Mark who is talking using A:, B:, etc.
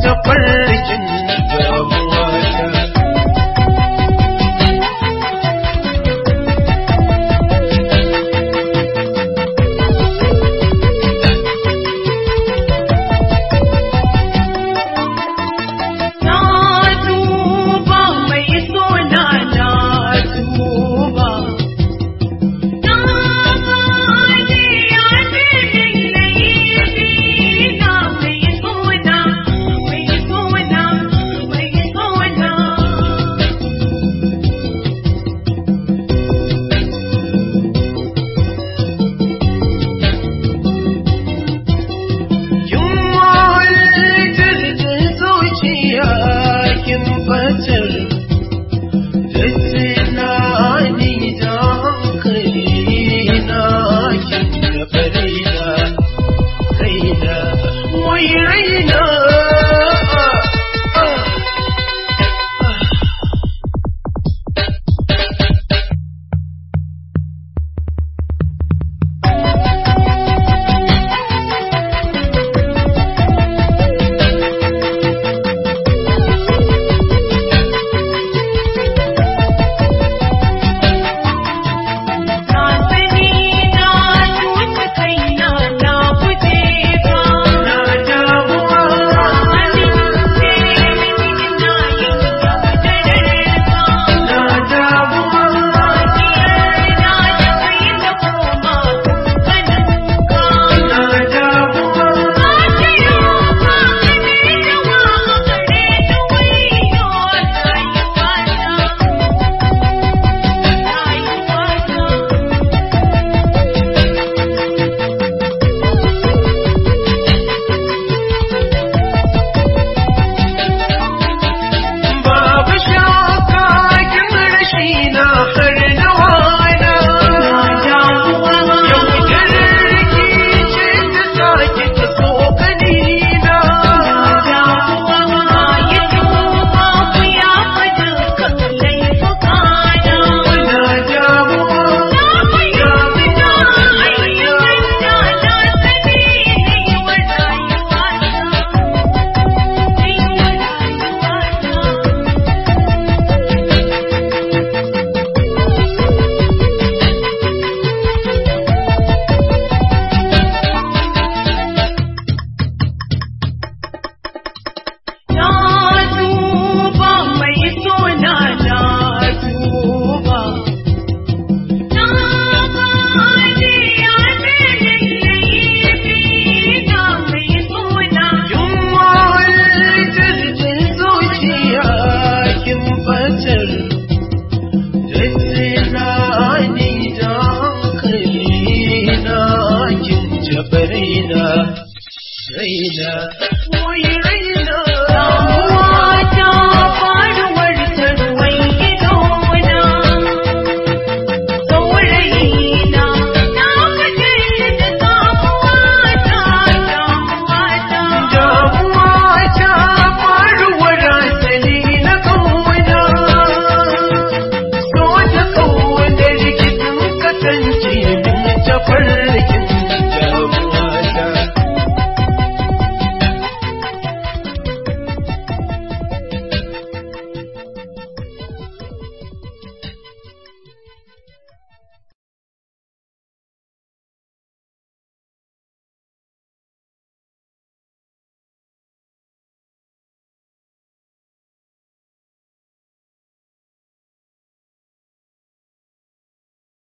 A: 这味儿 raina,